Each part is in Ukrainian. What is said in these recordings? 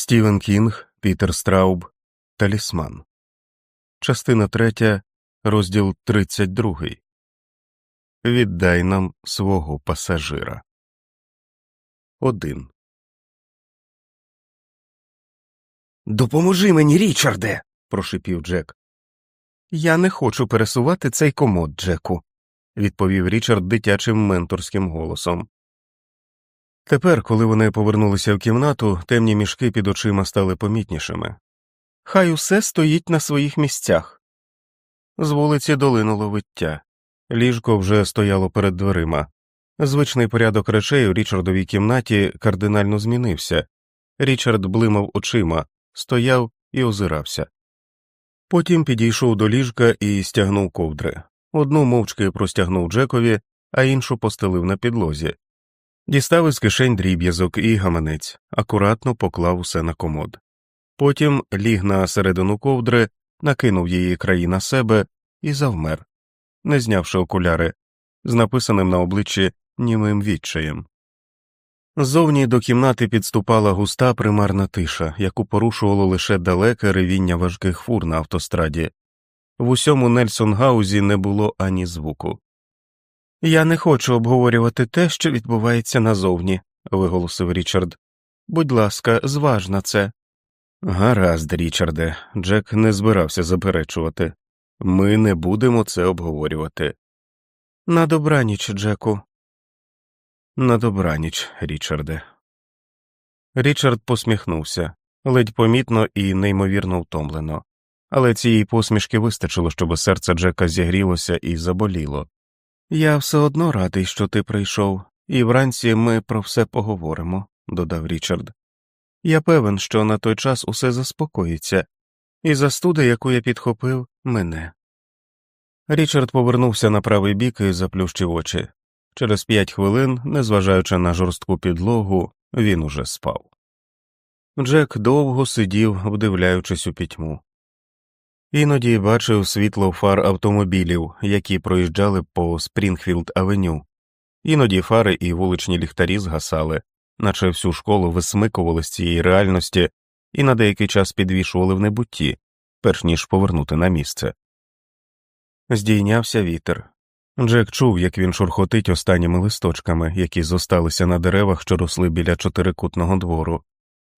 Стівен Кінг, Пітер Страуб, Талісман. Частина третя, розділ тридцять другий. Віддай нам свого пасажира. Один. Допоможи мені, Річарде. прошипів Джек. Я не хочу пересувати цей комод, Джеку, відповів Річард дитячим менторським голосом. Тепер, коли вони повернулися в кімнату, темні мішки під очима стали помітнішими. Хай усе стоїть на своїх місцях. З вулиці долинуло виття. Ліжко вже стояло перед дверима. Звичний порядок речей у Річардовій кімнаті кардинально змінився. Річард блимав очима, стояв і озирався. Потім підійшов до ліжка і стягнув ковдри. Одну мовчки простягнув Джекові, а іншу постелив на підлозі. Дістав із кишень дріб'язок і гаманець, акуратно поклав усе на комод. Потім ліг на середину ковдри, накинув її краї на себе і завмер, не знявши окуляри, з написаним на обличчі німим відчаєм. Ззовні до кімнати підступала густа примарна тиша, яку порушувало лише далеке ревіння важких фур на автостраді. В усьому Нельсонгаузі не було ані звуку. Я не хочу обговорювати те, що відбувається назовні, виголосив Річард. Будь ласка, зваж на це. Гаразд, Річарде, Джек не збирався заперечувати. Ми не будемо це обговорювати. На добраніч, Джеку. На добраніч, Річарде. Річард посміхнувся ледь помітно і неймовірно втомлено, але цієї посмішки вистачило, щоб серце Джека зігрілося і заболіло. Я все одно радий, що ти прийшов, і вранці ми про все поговоримо, додав Річард. Я певен, що на той час усе заспокоїться, і застуда, яку я підхопив, мене. Річард повернувся на правий бік і заплющив очі. Через п'ять хвилин, незважаючи на жорстку підлогу, він уже спав. Джек довго сидів, вдивляючись у пітьму. Іноді бачив світло фар автомобілів, які проїжджали по Спрінгфілд Авеню, іноді фари і вуличні ліхтарі згасали, наче всю школу висмикували з цієї реальності і на деякий час підвішували в небутті, перш ніж повернути на місце. Здійнявся вітер. Джек чув, як він шурхотить останніми листочками, які зосталися на деревах, що росли біля чотирикутного двору,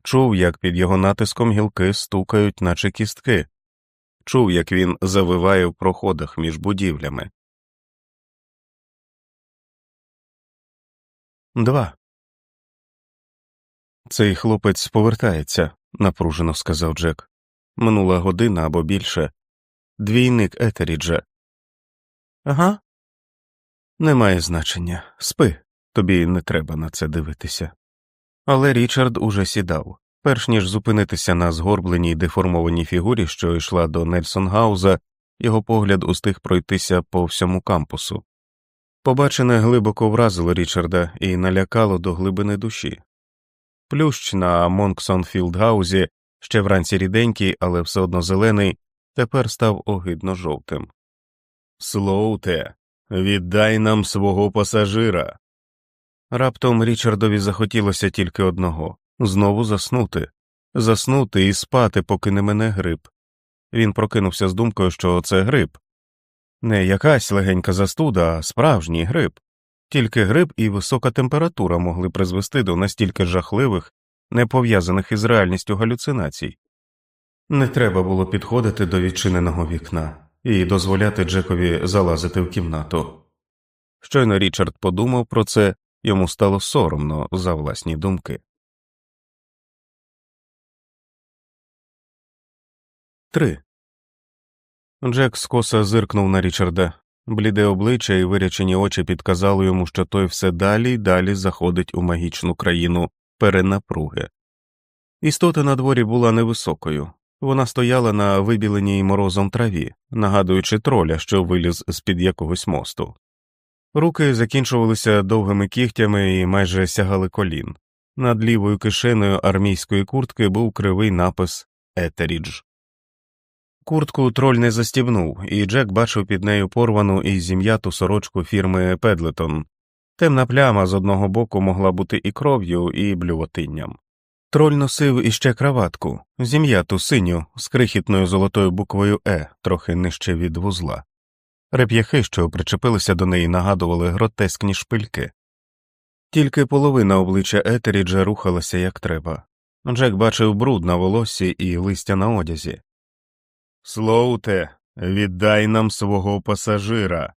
чув, як під його натиском гілки стукають, наче кістки, чув, як він завиває в проходах між будівлями. Два. Цей хлопець повертається, напружено сказав Джек. Минула година або більше. Двійник Етеріджа. Ага. Немає значення. Спи, тобі не треба на це дивитися. Але Річард уже сідав. Перш ніж зупинитися на згорбленій деформованій фігурі, що йшла до Нельсонгауза, його погляд устиг пройтися по всьому кампусу. Побачене глибоко вразило Річарда і налякало до глибини душі. Плющ на Монксон Філдгаузі, ще вранці ріденький, але все одно зелений, тепер став огидно жовтим. Слоуте, віддай нам свого пасажира. Раптом Річардові захотілося тільки одного знову заснути, заснути і спати, поки не мене гриб. Він прокинувся з думкою, що це гриб. Не якась легенька застуда, а справжній гриб. Тільки гриб і висока температура могли призвести до настільки жахливих, не пов'язаних із реальністю галюцинацій. Не треба було підходити до відчиненого вікна і дозволяти Джекові залазити в кімнату. Щойно Річард подумав про це, йому стало соромно за власні думки. Три. Джек скоса зиркнув на Річарда. Бліде обличчя і вирячені очі підказали йому, що той все далі й далі заходить у магічну країну перенапруги. Істота на дворі була невисокою. Вона стояла на вибіленій морозом траві, нагадуючи троля, що виліз з під якогось мосту. Руки закінчувалися довгими кігтями і майже сягали колін. Над лівою кишеною армійської куртки був кривий напис Етерідж. Куртку троль не застібнув, і Джек бачив під нею порвану і зім'яту сорочку фірми Педлетон. Темна пляма з одного боку могла бути і кров'ю, і блювотинням. Троль носив іще краватку, зім'яту синю з крихітною золотою буквою Е, трохи нижче від вузла. Реп'яхи, що причепилися до неї, нагадували гротескні шпильки. Тільки половина обличчя Етеріджа рухалася як треба. Джек бачив бруд на волоссі і листя на одязі. Слоуте, віддай нам свого пасажира.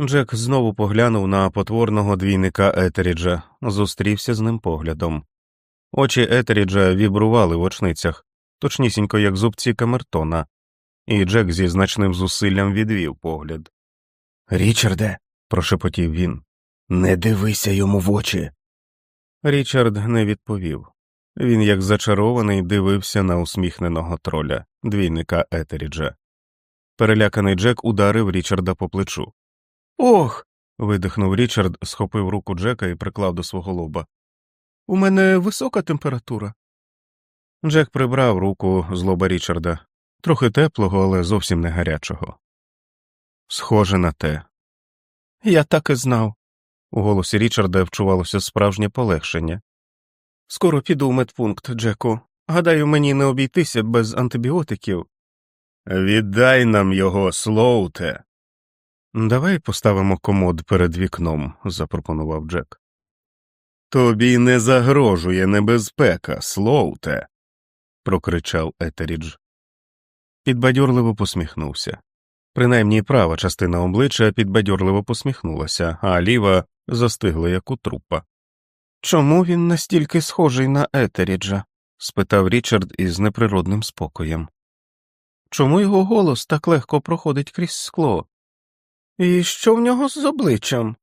Джек знову поглянув на потворного двійника Етеріджа, зустрівся з ним поглядом. Очі Етеріджа вібрували в очницях, точнісінько як зубці камертона, і Джек зі значним зусиллям відвів погляд. Річарде, прошепотів він, не дивися йому в очі. Річард не відповів. Він, як зачарований, дивився на усміхненого троля, двійника Етеріджа. Переляканий Джек ударив Річарда по плечу. Ох. видихнув Річард, схопив руку Джека і приклав до свого лоба. У мене висока температура. Джек прибрав руку з лоба Річарда, трохи теплого, але зовсім не гарячого. Схоже на те. Я так і знав. У голосі Річарда вчувалося справжнє полегшення. Скоро піду в медпункт, Джеку. Гадаю, мені не обійтися без антибіотиків. Віддай нам його, Слоуте. Давай поставимо комод перед вікном, запропонував Джек. Тобі не загрожує небезпека, Слоуте, прокричав Етерідж. Підбадьорливо посміхнувся. Принаймні права частина обличчя підбадьорливо посміхнулася, а ліва застигла як у трупа. Чому він настільки схожий на Етеріджа? спитав Річард із неприродним спокоєм. Чому його голос так легко проходить крізь скло? І що в нього з обличчям?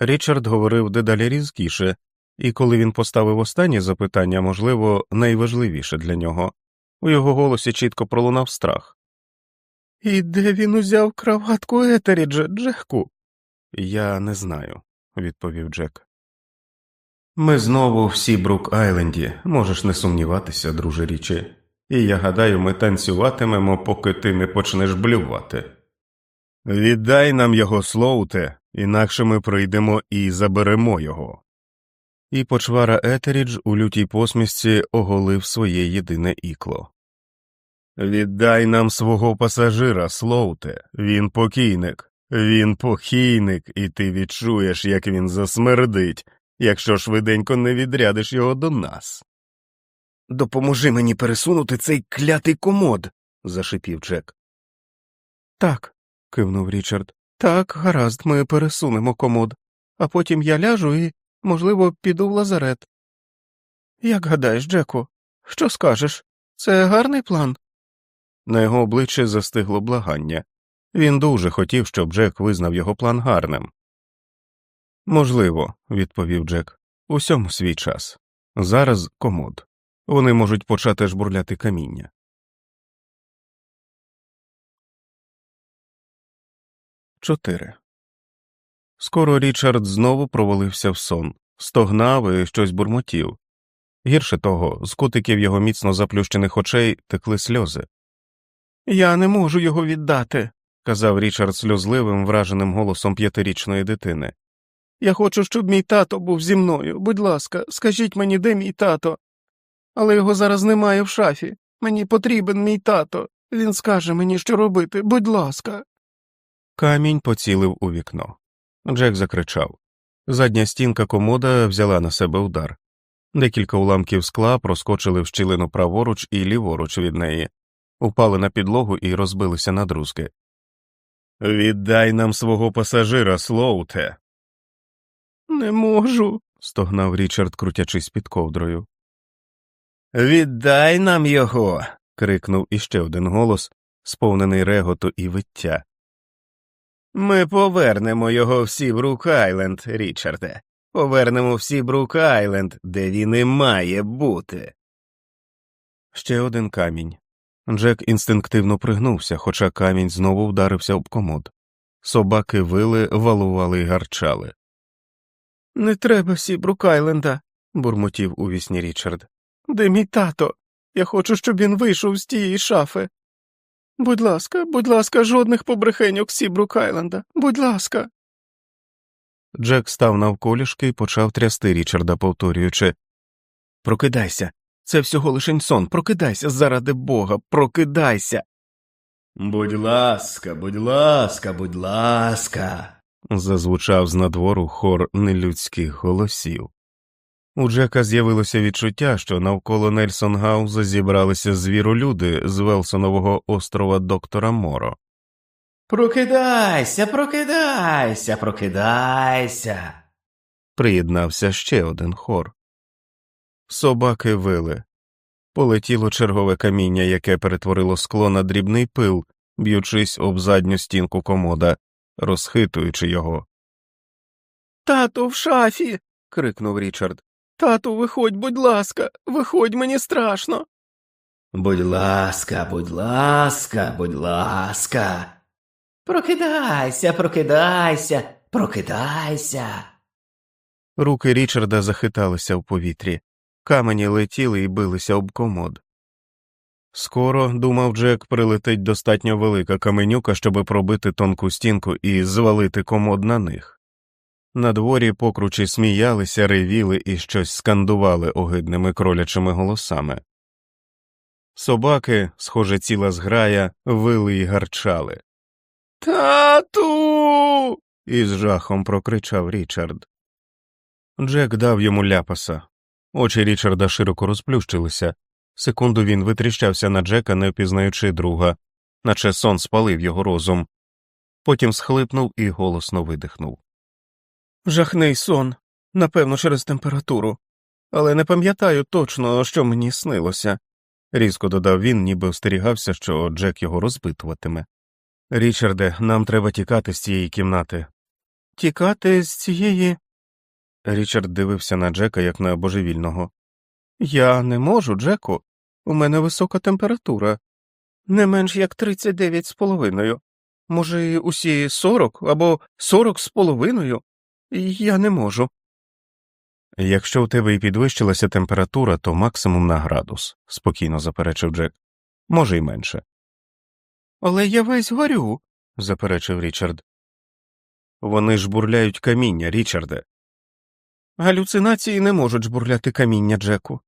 Річард говорив дедалі різкіше, і коли він поставив останнє запитання, можливо, найважливіше для нього, у його голосі чітко пролунав страх. І де він узяв краватку Етеріджа, Джеку? Я не знаю, відповів Джек. Ми знову в Сібрук Айленді, можеш не сумніватися, друже річі, і я гадаю, ми танцюватимемо, поки ти не почнеш блювати. Віддай нам його, Слоуте, інакше ми прийдемо і заберемо його. І почвара Етерідж у лютій посмішці оголив своє єдине ікло. Віддай нам свого пасажира, Слоуте, він покійник, він покійник, і ти відчуєш, як він засмердить, якщо швиденько не відрядиш його до нас. Допоможи мені пересунути цей клятий комод. зашипів Джек. Так, кивнув Річард. Так, гаразд, ми пересунемо комод, а потім я ляжу і, можливо, піду в лазарет. Як гадаєш, Джеку, що скажеш? Це гарний план? На його обличчі застигло благання. Він дуже хотів, щоб Джек визнав його план гарним. Можливо, відповів Джек, усьому свій час. Зараз комод. Вони можуть почати жбурляти каміння. Чотири. Скоро Річард знову провалився в сон, стогнав і щось бурмотів. Гірше того, з кутиків його міцно заплющених очей текли сльози. Я не можу його віддати, казав Річард сльозливим, враженим голосом п'ятирічної дитини. Я хочу, щоб мій тато був зі мною. Будь ласка, скажіть мені, де мій тато. Але його зараз немає в шафі. Мені потрібен мій тато. Він скаже мені, що робити, будь ласка. Камінь поцілив у вікно. Джек закричав. Задня стінка комода взяла на себе удар. Декілька уламків скла проскочили в щілину праворуч і ліворуч від неї, упали на підлогу і розбилися на друзки. Віддай нам свого пасажира, Слоуте. Не можу. стогнав Річард, крутячись під ковдрою. Віддай нам його. крикнув іще один голос, сповнений реготу і виття. Ми повернемо його в Сібрук Айленд, Річарде. Повернемо в Сібрук Айленд, де він і має бути. Ще один камінь. Джек інстинктивно пригнувся, хоча камінь знову вдарився об комод. Собаки вили, валували й гарчали. Не треба Сібрук Айленда, бурмотів у вісні Річард. Де мій тато? Я хочу, щоб він вийшов з тієї шафи. Будь ласка, будь ласка, жодних побрехеньок Сібрук Айленда. Будь ласка. Джек став навколішки і почав трясти Річарда, повторюючи Прокидайся, Це всього лишень сон. Прокидайся заради бога, прокидайся. Будь ласка, будь ласка, будь ласка. Зазвучав з надвору хор нелюдських голосів. У Джека з'явилося відчуття, що навколо Нельсон Гауза зібралися звіролюди з Велсонового острова доктора Моро. Прокидайся, прокидайся, прокидайся. Приєднався ще один хор. Собаки вили. Полетіло чергове каміння, яке перетворило скло на дрібний пил, б'ючись об задню стінку комода, розхитуючи його. Тату в шафі. крикнув Річард. Тату, виходь, будь ласка, виходь, мені страшно. Будь ласка, будь ласка, будь ласка. Прокидайся, прокидайся, прокидайся. Руки Річарда захиталися в повітрі, камені летіли і билися об комод. Скоро, думав Джек, прилетить достатньо велика каменюка, щоб пробити тонку стінку і звалити комод на них. На дворі покручі сміялися, ревіли і щось скандували огидними кролячими голосами. Собаки, схоже, ціла зграя, вили й гарчали. Тату. із жахом прокричав Річард. Джек дав йому ляпаса. Очі Річарда широко розплющилися. Секунду він витріщався на Джека, не впізнаючи друга, наче сон спалив його розум. Потім схлипнув і голосно видихнув. Жахний сон, напевно, через температуру, але не пам'ятаю точно, що мені снилося, різко додав він, ніби остерігався, що Джек його розпитуватиме. Річарде, нам треба тікати з цієї кімнати. Тікати з цієї. Річард дивився на Джека як на божевільного. Я не можу, Джеку. У мене висока температура, не менш як тридцять дев'ять з половиною. Може, усі сорок або сорок з половиною. Я не можу. Якщо у тебе і підвищилася температура, то максимум на градус, спокійно заперечив Джек. Може, й менше. Але я весь горю, заперечив Річард. Вони ж бурляють каміння, Річарде. Галюцинації не можуть жбурляти каміння, Джеку.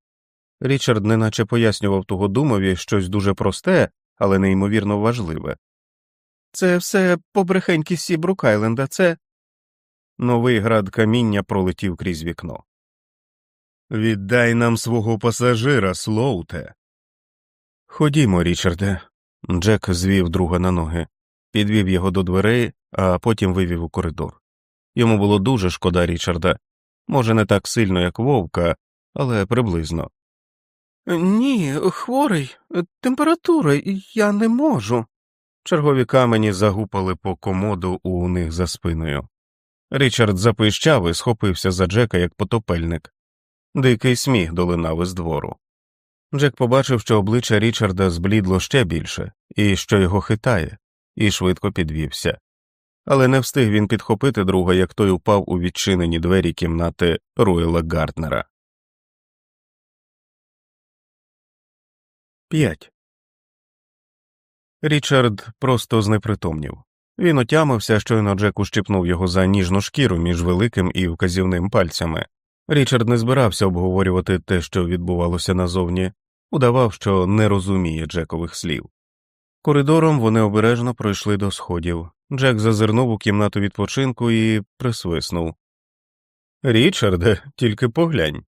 Річард неначе пояснював того думові щось дуже просте, але неймовірно важливе. Це все побрехеньки Сі Брукайленда, це. Новий град каміння пролетів крізь вікно. Віддай нам свого пасажира, Слоуте. Ходімо, Річарде. Джек звів друга на ноги, підвів його до дверей, а потім вивів у коридор. Йому було дуже шкода Річарда, може, не так сильно, як вовка, але приблизно. Ні, хворий, температура, я не можу. Чергові камені загупали по комоду у них за спиною. Річард запищав і схопився за Джека як потопельник. Дикий сміх долинав із двору. Джек побачив, що обличчя Річарда зблідло ще більше, і що його хитає, і швидко підвівся. Але не встиг він підхопити друга, як той упав у відчинені двері кімнати Руела Гарднера. 5. Річард просто знепритомнів. Він отямився, щойно Джек ущипнув його за ніжну шкіру між великим і вказівним пальцями. Річард не збирався обговорювати те, що відбувалося назовні, удавав, що не розуміє Джекових слів. Коридором вони обережно пройшли до сходів. Джек зазирнув у кімнату відпочинку і присвиснув. Річарде, тільки поглянь.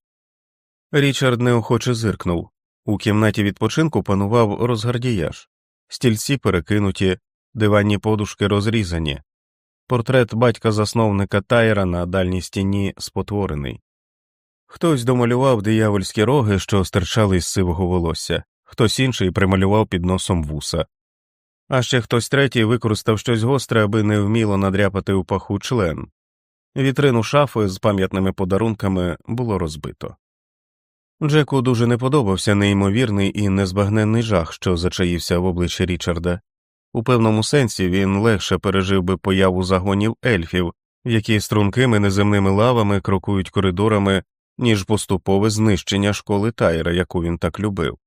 Річард неохоче зиркнув. У кімнаті відпочинку панував розгардіяж, стільці перекинуті, диванні подушки розрізані, портрет батька засновника Тайра на дальній стіні спотворений. Хтось домалював диявольські роги, що стирчали з сивого волосся, хтось інший прималював під носом вуса, а ще хтось третій використав щось гостре, аби невміло надряпати у паху член. Вітрину шафи з пам'ятними подарунками було розбито. Джеку дуже не подобався неймовірний і незбагненний жах, що зачаївся в обличчі Річарда. У певному сенсі він легше пережив би появу загонів ельфів, які стрункими неземними лавами крокують коридорами, ніж поступове знищення школи Тайра, яку він так любив.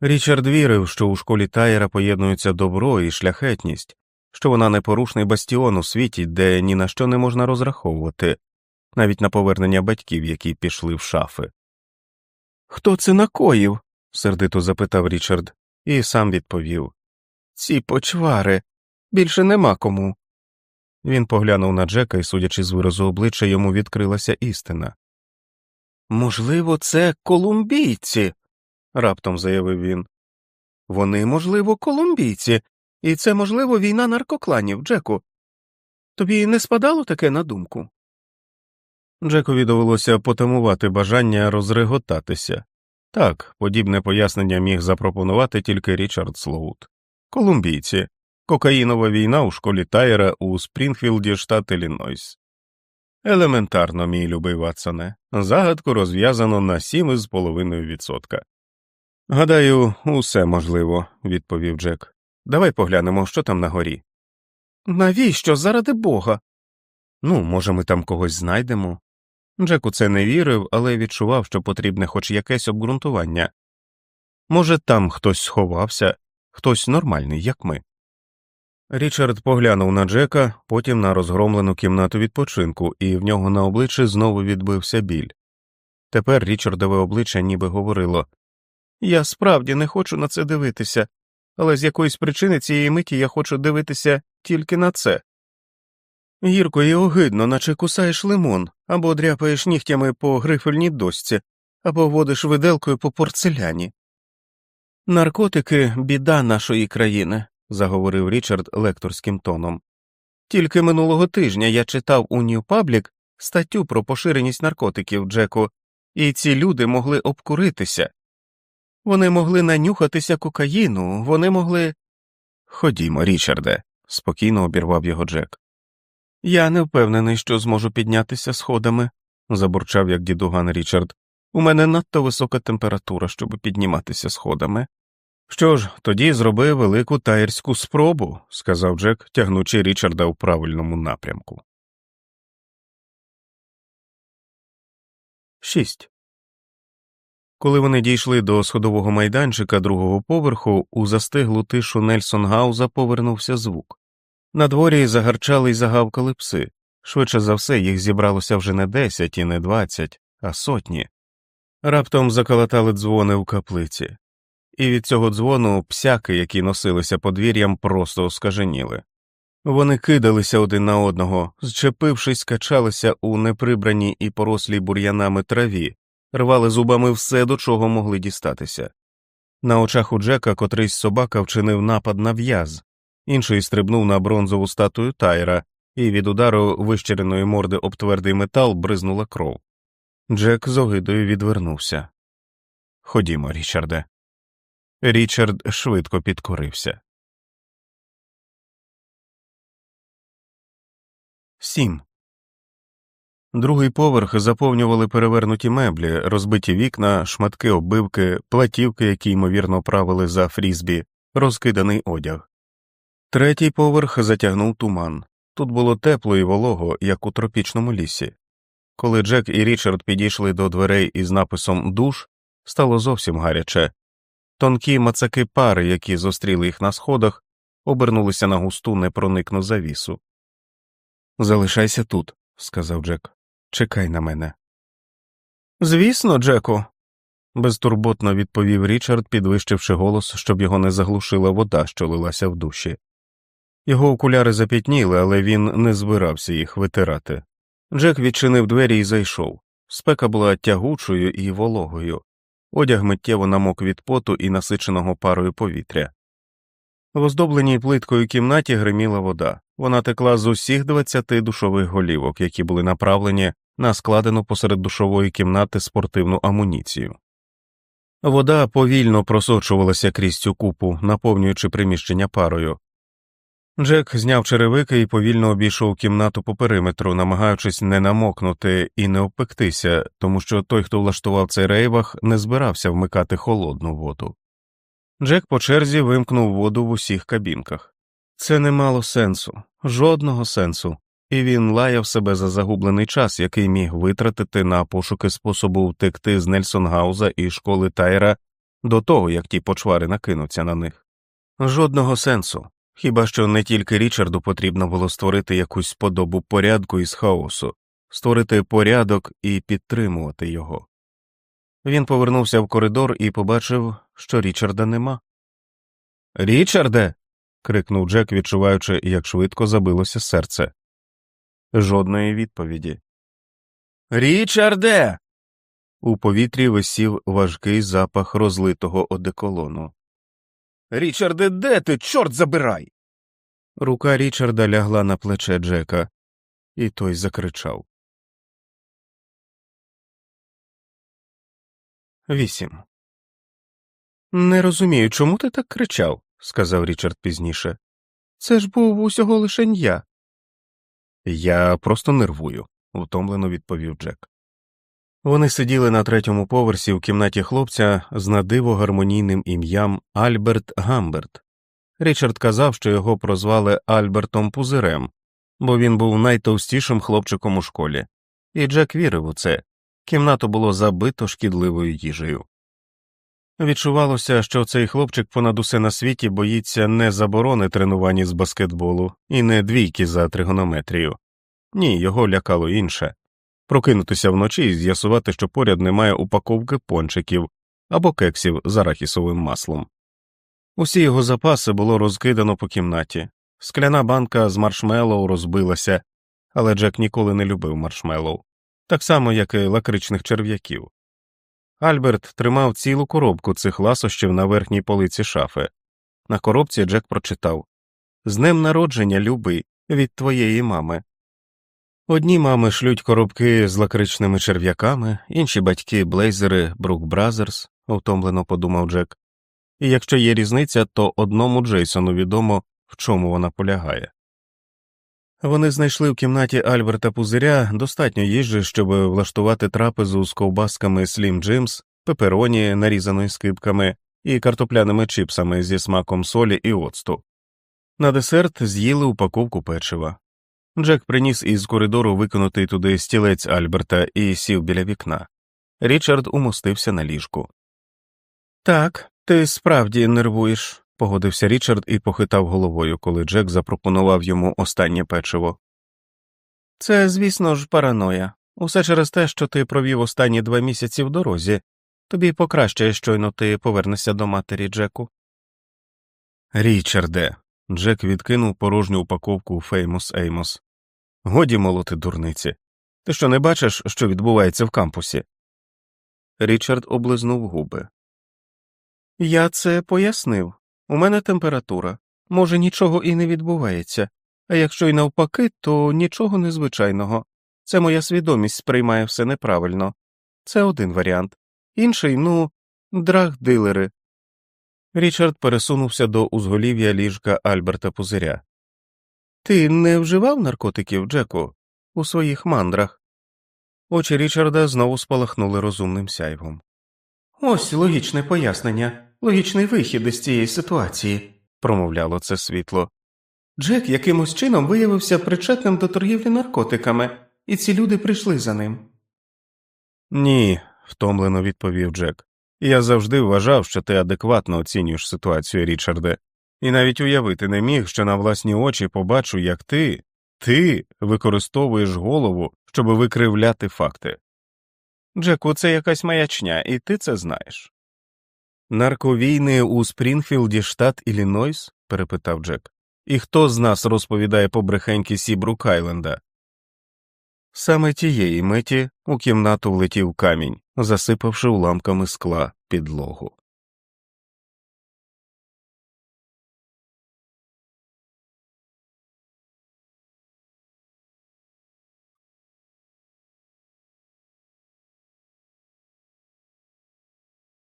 Річард вірив, що у школі Тайра поєднуються добро і шляхетність, що вона непорушний бастіон у світі, де ні на що не можна розраховувати, навіть на повернення батьків, які пішли в шафи. Хто це накоїв? сердито запитав Річард, і сам відповів. Ці почвари. Більше нема кому. Він поглянув на Джека і, судячи з виразу обличчя, йому відкрилася істина. Можливо, це колумбійці, раптом заявив він. Вони, можливо, колумбійці, і це, можливо, війна наркокланів, Джеку. Тобі не спадало таке на думку? Джекові довелося потамувати бажання розреготатися. Так, подібне пояснення міг запропонувати тільки Річард Слоут. Колумбійці, кокаїнова війна у школі Тайера у Спрінгфілді, штат Іллінойс. Елементарно, мій любий Ватсоне, загадку розв'язано на сім із половиною відсотка. Гадаю, усе можливо, відповів Джек. Давай поглянемо, що там на горі. Навіщо, заради бога? Ну, може, ми там когось знайдемо. Джек у це не вірив, але відчував, що потрібне хоч якесь обґрунтування. Може, там хтось сховався, хтось нормальний, як ми. Річард поглянув на Джека, потім на розгромлену кімнату відпочинку, і в нього на обличчі знову відбився біль. Тепер Річардове обличчя ніби говорило Я справді не хочу на це дивитися, але з якоїсь причини цієї миті я хочу дивитися тільки на це. Гірко і огидно, наче кусаєш лимон, або дряпаєш нігтями по грифельній дошці, або водиш виделкою по порцеляні. Наркотики біда нашої країни, заговорив Річард лекторським тоном. Тільки минулого тижня я читав у New Public статтю про поширеність наркотиків, Джеку, і ці люди могли обкуритися. Вони могли нанюхатися кокаїну, вони могли. Ходімо, Річарде, спокійно обірвав його Джек. Я не впевнений, що зможу піднятися сходами, забурчав як дідуган Річард. У мене надто висока температура, щоб підніматися сходами. Що ж, тоді зроби велику таєрську спробу, сказав Джек, тягнучи Річарда у правильному напрямку. 6. Коли вони дійшли до сходового майданчика другого поверху, у застиглу тишу Нельсон Гауза повернувся звук. На дворі загарчали й загавкали пси. Швидше за все, їх зібралося вже не десять і не двадцять, а сотні. Раптом заколотали дзвони у каплиці, і від цього дзвону псяки, які носилися подвір'ям, просто оскаженіли. Вони кидалися один на одного, зчепившись, качалися у неприбраній і порослій бур'янами траві, рвали зубами все, до чого могли дістатися. На очах у Джека котрийсь собака вчинив напад на в'яз, інший стрибнув на бронзову статую тайра, і від удару вищереної морди об твердий метал бризнула кров. Джек з огидою відвернувся. Ходімо, Річарде. Річард швидко підкорився. Сім. Другий поверх заповнювали перевернуті меблі, розбиті вікна, шматки оббивки, платівки, які ймовірно правили за фрізбі, розкиданий одяг. Третій поверх затягнув туман. Тут було тепло і волого, як у тропічному лісі. Коли Джек і Річард підійшли до дверей із написом Душ, стало зовсім гаряче. Тонкі мацаки пари, які зустріли їх на сходах, обернулися на густу непроникну завісу. Залишайся тут, сказав Джек. Чекай на мене. Звісно, Джеку, безтурботно відповів Річард, підвищивши голос, щоб його не заглушила вода, що лилася в душі. Його окуляри запітніли, але він не збирався їх витирати. Джек відчинив двері і зайшов. Спека була тягучою і вологою, одяг миттєво намок від поту і насиченого парою повітря. В оздобленій плиткою кімнаті гриміла вода. Вона текла з усіх двадцяти душових голівок, які були направлені на складену посеред душової кімнати спортивну амуніцію. Вода повільно просочувалася крізь цю купу, наповнюючи приміщення парою. Джек зняв черевики і повільно обійшов кімнату по периметру, намагаючись не намокнути і не обпектися, тому що той, хто влаштував цей рейвах, не збирався вмикати холодну воду. Джек по черзі вимкнув воду в усіх кабінках. Це не мало сенсу, жодного сенсу, і він лаяв себе за загублений час, який міг витратити на пошуки способу втекти з Нельсонгауза і школи Тайра до того, як ті почвари накинуться на них. Жодного сенсу. Хіба що не тільки Річарду потрібно було створити якусь подобу порядку із хаосу, створити порядок і підтримувати його. Він повернувся в коридор і побачив, що Річарда нема. Річарде. крикнув Джек, відчуваючи, як швидко забилося серце. Жодної відповіді. Річарде. У повітрі висів важкий запах розлитого одеколону. Річарде, де ти? Чорт забирай. Рука Річарда лягла на плече Джека, і той закричав. Вісім. Не розумію, чому ти так кричав, сказав Річард пізніше. Це ж був усього лише я. Я просто нервую, втомлено відповів Джек. Вони сиділи на третьому поверсі в кімнаті хлопця з надиво гармонійним ім'ям Альберт Гамберт. Річард казав, що його прозвали Альбертом Пузирем, бо він був найтовстішим хлопчиком у школі, і Джек вірив у це кімнату було забито шкідливою їжею. Відчувалося, що цей хлопчик понад усе на світі боїться не заборони тренувань з баскетболу і не двійки за тригонометрію. Ні, його лякало інше прокинутися вночі і з'ясувати, що поряд немає упаковки пончиків або кексів з арахісовим маслом. Усі його запаси було розкидано по кімнаті. Скляна банка з маршмеллоу розбилася, але Джек ніколи не любив маршмеллоу, так само, як і лакричних черв'яків. Альберт тримав цілу коробку цих ласощів на верхній полиці шафи. На коробці Джек прочитав З днем народження, любий, від твоєї мами. Одні мами шлють коробки з лакричними черв'яками, інші батьки блейзери Брук Бразерс, утомлено подумав Джек. І якщо є різниця, то одному Джейсону відомо, в чому вона полягає. Вони знайшли в кімнаті Альберта Пузиря достатньо їжі, щоб влаштувати трапезу з ковбасками Слім Джимс, пепероні, нарізаної скибками, і картопляними чипсами зі смаком солі і оцту. На десерт з'їли упаковку печива. Джек приніс із коридору викинутий туди стілець Альберта і сів біля вікна. Річард умостився на ліжку. Так, ти справді нервуєш, погодився Річард і похитав головою, коли Джек запропонував йому останнє печиво. Це, звісно ж, параноя. Усе через те, що ти провів останні два місяці в дорозі. Тобі покращає, щойно ти повернешся до матері Джеку. Річарде. Джек відкинув порожню упаковку Феймус Еймос. Годі молоти дурниці. Ти що не бачиш, що відбувається в кампусі? Річард облизнув губи. Я це пояснив. У мене температура. Може, нічого і не відбувається, а якщо й навпаки, то нічого незвичайного. Це моя свідомість сприймає все неправильно. Це один варіант. Інший, ну, драгдилери. Річард пересунувся до узголів'я ліжка Альберта Пузиря. Ти не вживав наркотиків, Джеку, у своїх мандрах? Очі Річарда знову спалахнули розумним сяйвом. Ось логічне пояснення, логічний вихід із цієї ситуації, промовляло це світло. Джек якимось чином виявився причетним до торгівлі наркотиками, і ці люди прийшли за ним. Ні, втомлено відповів Джек. Я завжди вважав, що ти адекватно оцінюєш ситуацію, Річарде, і навіть уявити не міг, що на власні очі побачу, як ти, ти використовуєш голову, щоб викривляти факти. Джеку, це якась маячня, і ти це знаєш. Нарковійни у Спрінфілді, штат Іллінойс? перепитав Джек. І хто з нас розповідає побрехеньки Сібру Кайленда? Саме тієї миті у кімнату влетів камінь, засипавши уламками скла підлогу.